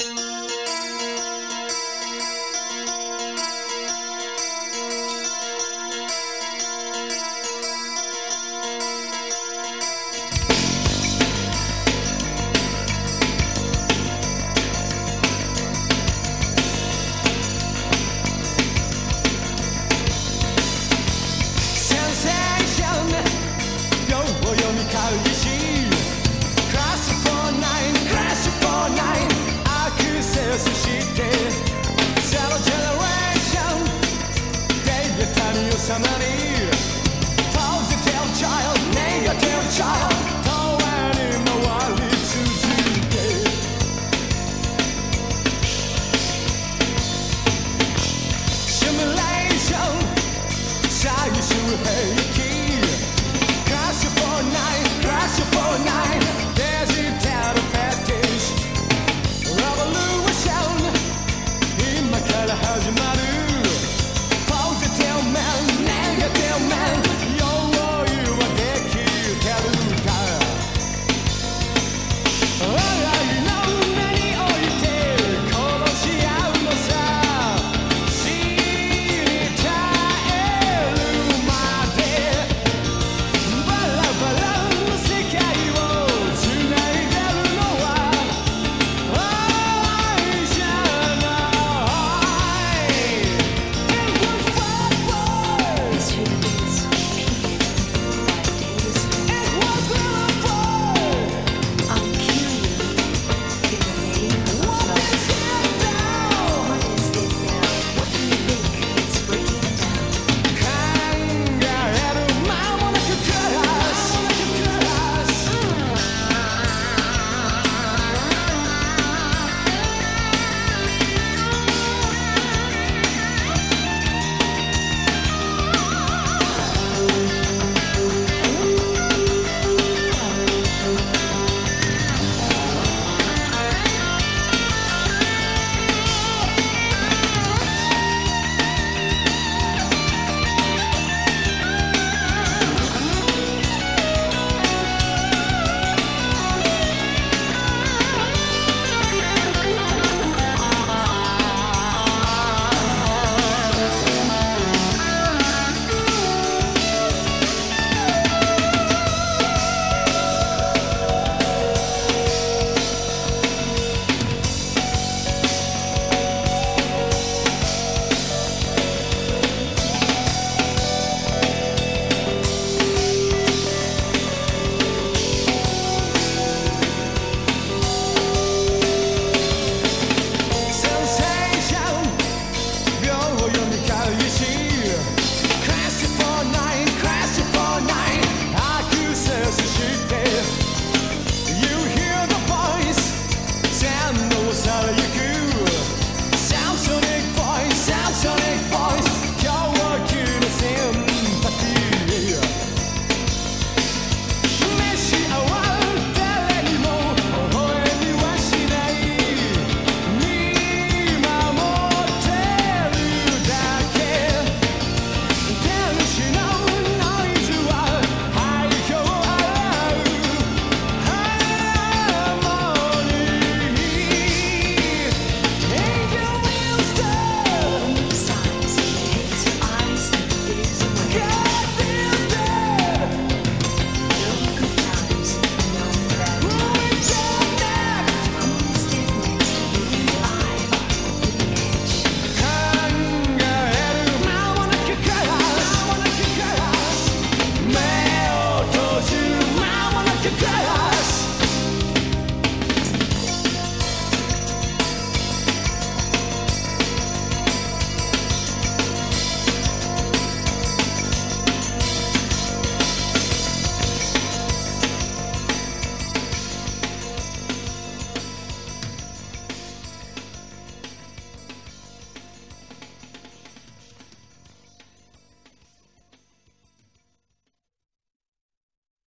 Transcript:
セン i'm on nacionales.